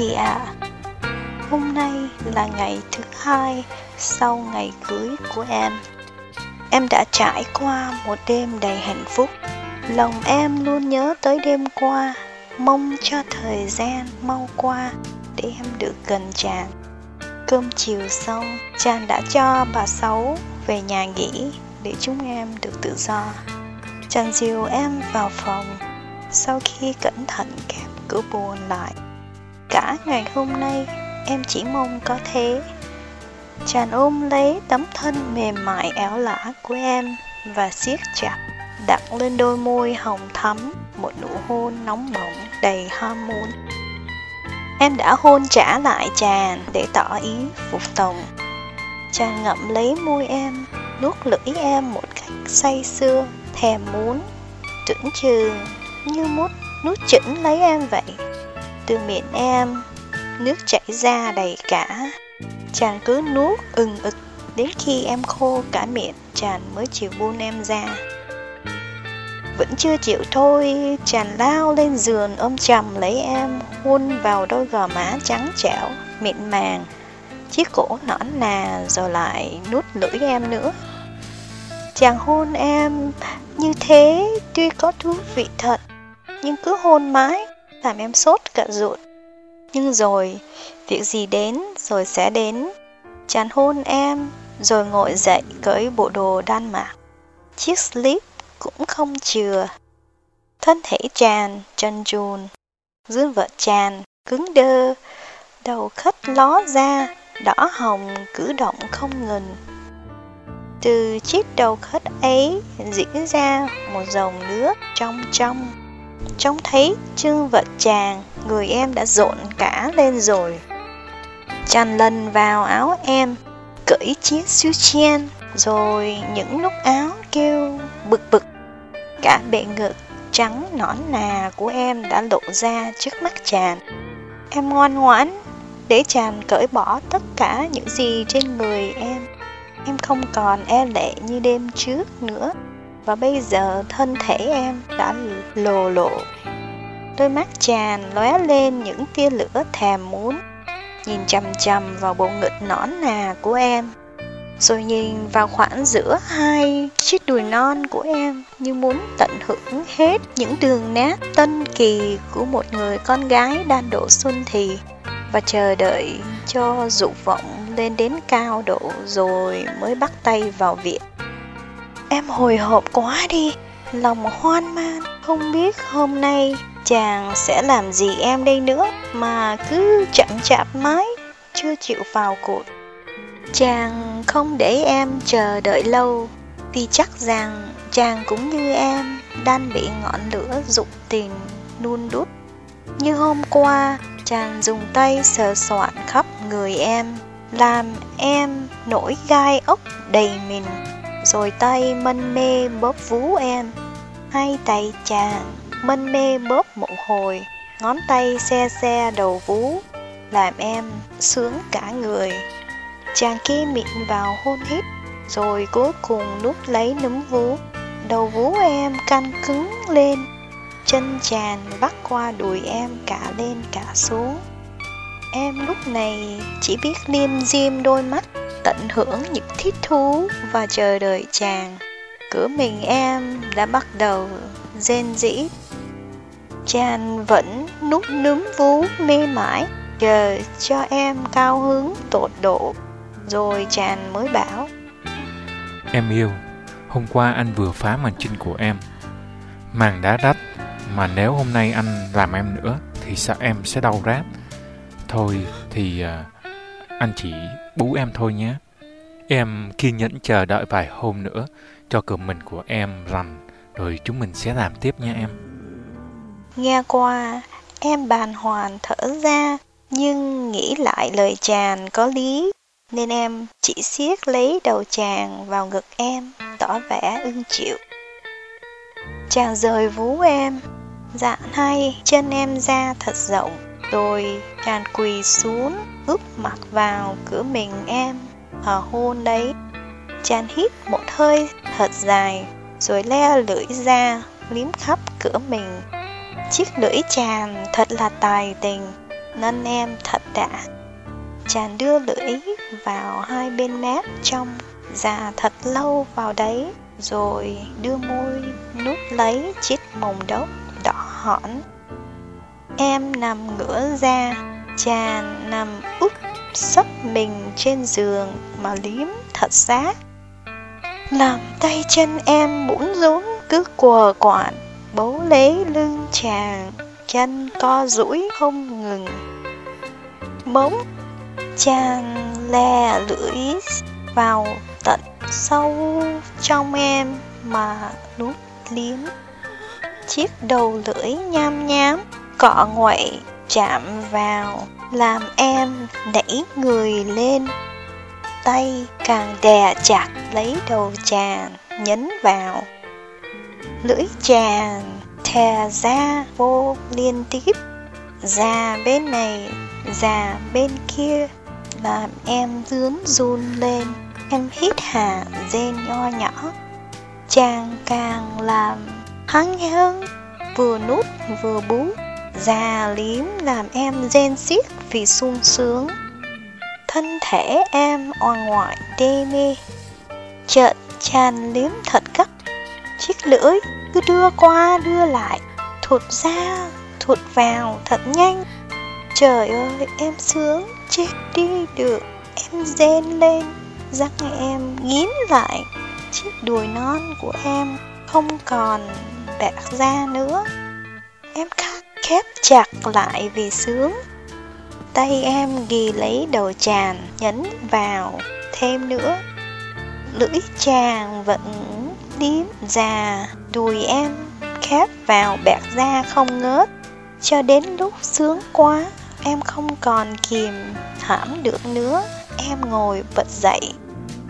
Chị ạ à, Hôm nay là ngày thứ hai sau ngày cưới của em. Em đã trải qua một đêm đầy hạnh phúc. Lòng em luôn nhớ tới đêm qua. Mong cho thời gian mau qua Để em được gần chàng. Cơm chiều xong Chàng đã cho bà Sáu về nhà nghỉ Để chúng em được tự do. Chàng dìu em vào phòng. Sau khi cẩn thận kẹp cửa buồn lại Cả ngày hôm nay, em chỉ mong có thế Chàng ôm lấy tấm thân mềm mại éo lả của em Và siết chặt, Đặt lên đôi môi hồng thắm, Một nụ hôn nóng bỏng đầy hormone. Em đã hôn trả lại chàng để tỏ ý phục tùng. Chàng ngậm lấy môi em, Nuốt lưỡi em một cách say sưa, Thèm muốn, Tưởng chừng như mút nuốt chỉnh lấy em vậy. Từ miệng em. Nước chảy ra đầy cả. Chàng cứ nuốt ừng ực Đến khi em khô cả miệng, Chàng mới chịu buông em ra. Vẫn chưa chịu thôi, Chàng lao lên giường ôm chầm lấy em, Hôn vào đôi gò má trắng trẻo, Mịn màng. Chiếc cổ nõn nà Rồi lại nuốt lưỡi em nữa. Chàng hôn em như thế, tuy có thú vị thật, Nhưng cứ hôn mãi làm em sốt cả ruột. Nhưng rồi Việc gì đến rồi sẽ đến. Chán hôn em Rồi ngồi dậy cởi bộ đồ đan mạc. Chiếc slip cũng không chừa. Thân thể tràn, chân trùn Dương vợ tràn, cứng đơ. Đầu khất ló ra Đỏ hồng cử động không ngừng. Từ chiếc đầu khất ấy diễn ra một dòng nước trong trong. Trông thấy chương vợ chàng, người em đã rộn cả lên rồi. Chăn lần vào áo em, cởi chiếc siêu chen Rồi những nút áo kêu bực bực. Cả bệ ngực trắng nõn nà của em đã lộ ra trước mắt chàng Em ngoan ngoãn để chàng cởi bỏ tất cả những gì trên người em. Em không còn e lệ như đêm trước nữa. Và bây giờ thân thể em đã lồ lộ. Đôi mắt tràn lóe lên những tia lửa thèm muốn, Nhìn chầm chầm vào bộ ngực nõn nà của em. Rồi nhìn vào khoảng giữa hai chiếc đùi non của em Như muốn tận hưởng hết những đường nét tân kỳ của một người con gái đang độ xuân thì. Và chờ đợi cho dục vọng lên đến cao độ rồi mới bắt tay vào việc. Em hồi hộp quá đi, lòng hoan man, không biết hôm nay chàng sẽ làm gì em đây nữa mà cứ chậm chạp mãi, chưa chịu vào cột. Chàng không để em chờ đợi lâu, vì chắc rằng chàng cũng như em đang bị ngọn lửa dục tình nôn đút. Như hôm qua, chàng dùng tay sờ soạn khắp người em làm em nổi gai ốc đầy mình, rồi tay mân mê bóp vú em. Hai tay chàng mân mê bóp một hồi, ngón tay xe xe đầu vú, làm em sướng cả người. Chàng kia miệng vào hôn hít, rồi cuối cùng nút lấy núm vú. Đầu vú em căng cứng lên, chân chàng vắt qua đùi em cả lên cả xuống. Em lúc này chỉ biết liêm diêm đôi mắt, tận hưởng những thiết thú và chờ đợi chàng. Cửa mình em đã bắt đầu rên rỉ. Chàng vẫn núp núm vú mê mãi, chờ cho em cao hứng tột độ, rồi chàng mới bảo. Em yêu, hôm qua anh vừa phá màn trinh của em. Màn đá rách, mà nếu hôm nay anh làm em nữa, thì sao em sẽ đau rát Thôi thì uh, anh chỉ bú em thôi nhé. Em kiên nhẫn chờ đợi vài hôm nữa cho cửa mình của em rành rồi chúng mình sẽ làm tiếp nha em. Nghe qua, em bàn hoàn thở ra nhưng nghĩ lại lời chàng có lý nên em chỉ siết lấy đầu chàng vào ngực em tỏ vẻ ưng chịu. Chàng rời vú em, dạ hay chân em ra thật rộng rồi chàng quỳ xuống úp mặt vào cửa mình em Hờ hôn đấy Chàng hít một hơi thật dài Rồi le lưỡi ra liếm khắp cửa mình Chiếc lưỡi chàng thật là tài tình, nên em thật đã. Chàng đưa lưỡi vào hai bên mép trong, già thật lâu vào đấy, rồi đưa môi nút lấy chiếc mồng đốc đỏ hỏn. Em nằm ngửa ra, chàng nằm úp sấp mình trên giường mà liếm thật xá. Làm tay chân em bủn rốn cứ quờ quạt, bố lấy lưng chàng, chân co duỗi không ngừng. Bỗng chàng lè lưỡi vào tận sâu trong em mà nút liếm. Chiếc đầu lưỡi nham nhám, cọ nguậy chạm vào, làm em nảy người lên. Tay càng đè chặt lấy đầu chàng, nhấn vào. Lưỡi chàng thè ra vô liên tiếp, già bên này, già bên kia, làm em dướn run lên. Em hít hà rên nho nhỏ, chàng càng làm hăng hơn, vừa nút vừa bú già liếm làm em rên xiết vì sung sướng. Thân thể em oan ngoại đê mê, chợt chàn liếm thật gấp. Chiếc lưỡi cứ đưa qua đưa lại, thụt ra, thụt vào thật nhanh. Trời ơi, em sướng, chết đi được. Em rên lên, răng em nghiến lại. Chiếc đùi non của em không còn bạc ra nữa. Em khát khép chặt lại vì sướng. Tay em ghi lấy đầu chàng, nhấn vào thêm nữa. Lưỡi chàng vẫn điếm già, đùi em khép vào bẹt da không ngớt. Cho đến lúc sướng quá, em không còn kìm hãm được nữa. Em ngồi bật dậy,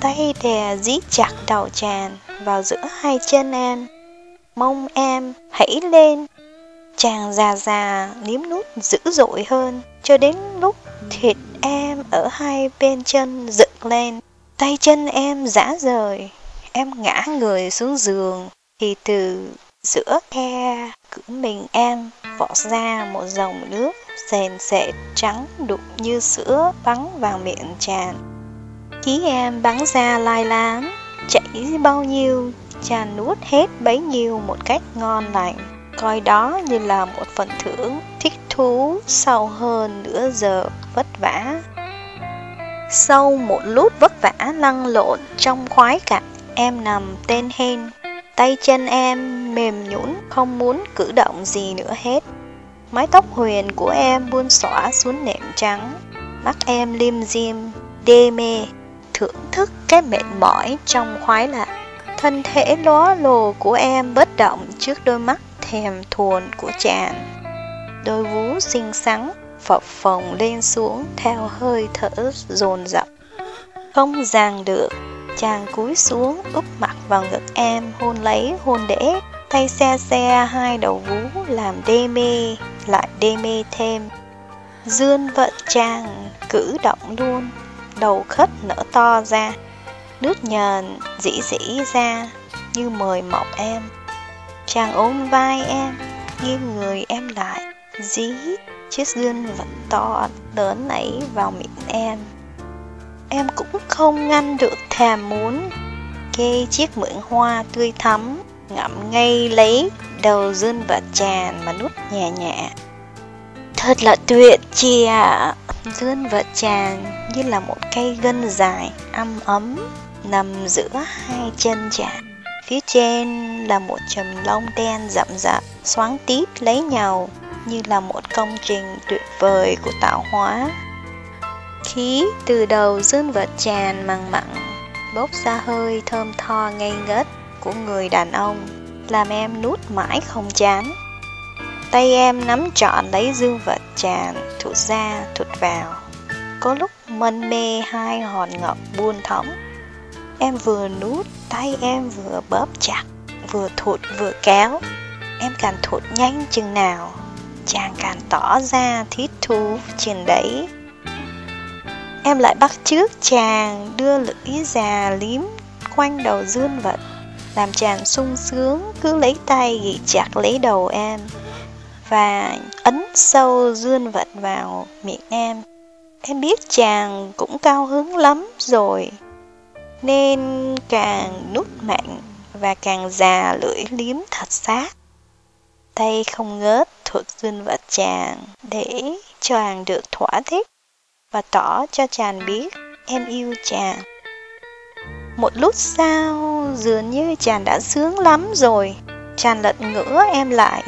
tay đè dí chặt đầu chàng vào giữa hai chân em. Mong em hãy lên Chàng già già liếm nút dữ dội hơn, Cho đến lúc thịt em ở hai bên chân dựng lên. Tay chân em giã rời, Em ngã người xuống giường, Thì từ giữa khe cửa mình em vọt ra một dòng nước sền sệt trắng đục như sữa bắn vào miệng chàng. Khí em bắn ra lai láng, Chảy bao nhiêu, chàng nuốt hết bấy nhiêu một cách ngon lành coi đó như là một phần thưởng thích thú sau hơn nửa giờ vất vả. Sau một lúc vất vả lăn lộn trong khoái cảm, em nằm tên hên. Tay chân em mềm nhũn không muốn cử động gì nữa hết. Mái tóc huyền của em buông xõa xuống nệm trắng. Mắt em lim dim, đê mê, thưởng thức cái mệt mỏi trong khoái lạc. Thân thể ló lồ của em bất động trước đôi mắt thèm thuồn của chàng. Đôi vú xinh xắn, phập phồng lên xuống theo hơi thở dồn dập. Không giang được, chàng cúi xuống úp mặt vào ngực em hôn lấy hôn để, tay xe xe hai đầu vú làm đê mê, lại đê mê thêm. Dương vận chàng cử động luôn, đầu khất nở to ra, nước nhờn dĩ dĩ ra như mời mọc em. Chàng ôm vai em, nghiêng người em lại, dí chiếc dương vật to lớn ấy vào miệng em. Em cũng không ngăn được thèm muốn, kê chiếc mượn hoa tươi thắm, ngậm ngay lấy đầu dương vật tràn mà nuốt nhẹ nhẹ. Thật là tuyệt chị ạ! À. Dương vật tràn như là một cây gân dài, âm ấm, nằm giữa hai chân chàng. Phía trên là một chùm lông đen rậm rạp, xoắn tít lấy nhau như là một công trình tuyệt vời của tạo hóa. Khí từ đầu dương vật tràn mặn mặn, bốc ra hơi thơm tho ngây ngất của người đàn ông, làm em nuốt mãi không chán. Tay em nắm trọn lấy dương vật tràn, thụt ra, thụt vào. Có lúc mân mê hai hòn ngọc buôn thõng Em vừa nút, tay em vừa bóp chặt, vừa thụt vừa kéo. Em càng thụt nhanh chừng nào, chàng càng tỏ ra thiết thú trên đấy. Em lại bắt trước chàng đưa lưỡi già liếm quanh đầu dương vật, làm chàng sung sướng cứ lấy tay ghi chặt lấy đầu em. và ấn sâu dương vật vào miệng em. Em biết chàng cũng cao hứng lắm rồi, nên càng nút mạnh và càng già lưỡi liếm thật sát. Tay không ngớt thuộc dương vật chàng để chàng được thỏa thích và tỏ cho chàng biết em yêu chàng. Một lúc sau, dường như chàng đã sướng lắm rồi, chàng lật ngửa em lại,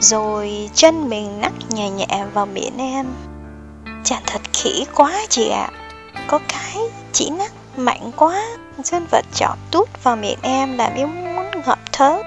rồi chân mình nắc nhẹ nhẹ vào miệng em. Chàng thật khỉ quá chị ạ, có cái chỉ nắc mạnh quá, dương vật chọc tút vào miệng em làm em muốn ngập thớt.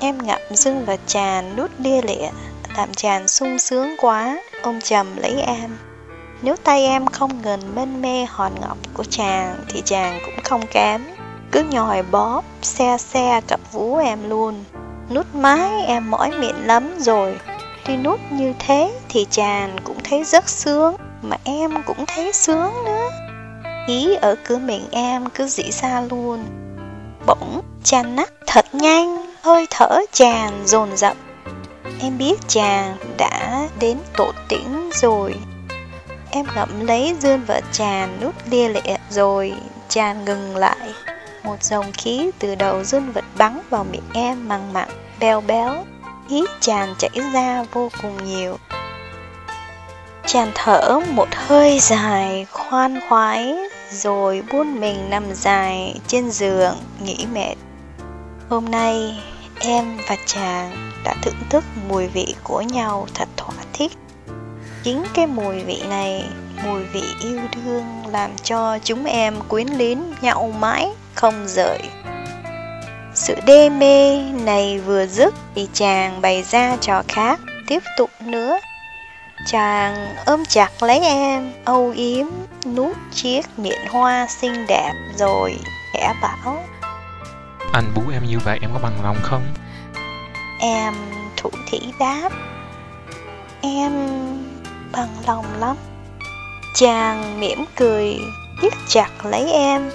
Em ngậm dương vật chàng nút lia lịa, làm chàng sung sướng quá, ông trầm lấy em. Nếu tay em không ngừng mênh mê hòn ngọc của chàng thì chàng cũng không kém. Cứ nhòi bóp, xe xe cặp vú em luôn. Nút mái em mỏi miệng lắm rồi. Tuy nút như thế thì chàng cũng thấy rất sướng, mà em cũng thấy sướng nữa. Ý ở cửa miệng em cứ dĩ xa luôn. Bỗng, chàng nắc thật nhanh, hơi thở chàng dồn dập. Em biết chàng đã đến tổ tĩnh rồi Em ngậm lấy dương vợ chàng nút lia lệ rồi chàng ngừng lại Một dòng khí từ đầu dương vật bắn vào miệng em mặn mặn, béo béo Khí chàng chảy ra vô cùng nhiều Chàn thở một hơi dài, khoan khoái Rồi buôn mình nằm dài trên giường, nghỉ mệt Hôm nay em và chàng đã thưởng thức mùi vị của nhau thật thỏa thích Chính cái mùi vị này, mùi vị yêu đương làm cho chúng em quyến luyến nhau mãi, không rời. Sự đê mê này vừa dứt thì chàng bày ra trò khác, tiếp tục nữa. Chàng ôm chặt lấy em, âu yếm, nút chiếc miệng hoa xinh đẹp rồi khẽ bảo. Anh bú em như vậy em có bằng lòng không? Em thủ thỉ đáp. Em bằng lòng lắm. Chàng mỉm cười, siết chặt lấy em.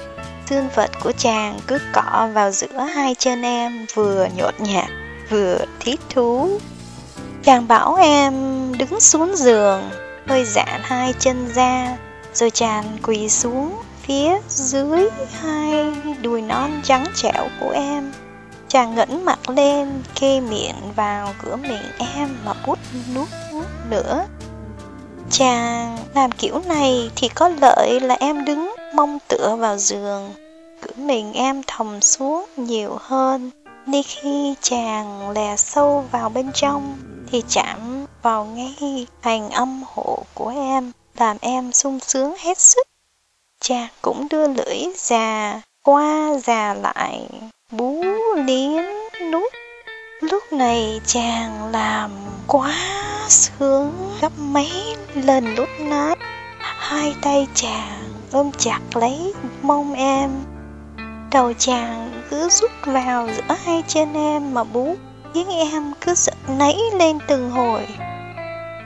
Xương vật của chàng cứ cọ vào giữa hai chân em vừa nhột nhạt, vừa thiết thú. Chàng bảo em đứng xuống giường, hơi giãn hai chân ra, rồi chàng quỳ xuống phía dưới hai đùi non trắng trẻo của em. Chàng ngẩng mặt lên, kê miệng vào cửa miệng em mà bút nuốt nữa. Chàng làm kiểu này thì có lợi là em đứng mông tựa vào giường, cửa mình em thầm xuống nhiều hơn. Đi khi chàng lè sâu vào bên trong thì chạm vào ngay thành âm hộ của em, làm em sung sướng hết sức. Chàng cũng đưa lưỡi già qua già lại, bú liếm nút. Lúc này chàng làm quá sướng gấp mấy lần lúc nãy Hai tay chàng ôm chặt lấy mông em Đầu chàng cứ rút vào giữa hai chân em mà bú. Khiến em cứ giận nảy lên từng hồi.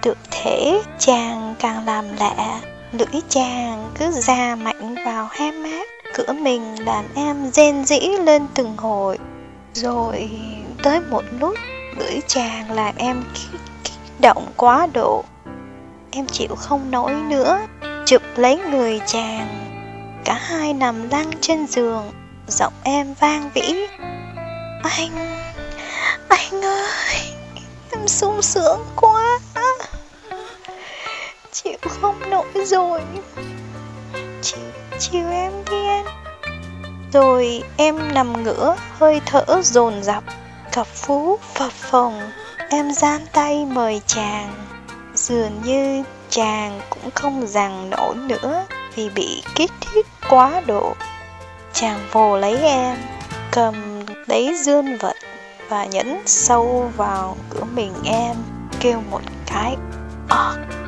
Tự thể chàng càng làm lạ. Lưỡi chàng cứ ra mạnh vào hai mát. Cửa mình làm em rên rỉ lên từng hồi. Rồi tới một lúc, lưỡi chàng làm em kích động quá độ. Em chịu không nổi nữa. Chụp lấy người chàng. Cả hai nằm lăn trên giường. Giọng em vang vĩ Anh Anh ơi Em sung sướng quá. Chịu không nổi rồi. Chịu, chịu em đi anh. Rồi em nằm ngửa Hơi thở dồn dập. Cặp phú phập phồng Em gian tay mời chàng. Dường như chàng cũng không rằng nổi nữa Vì bị kích thích quá độ. Chàng vồ lấy em, Cầm lấy dương vật Và nhấn sâu vào cửa mình em, Kêu một cái oh.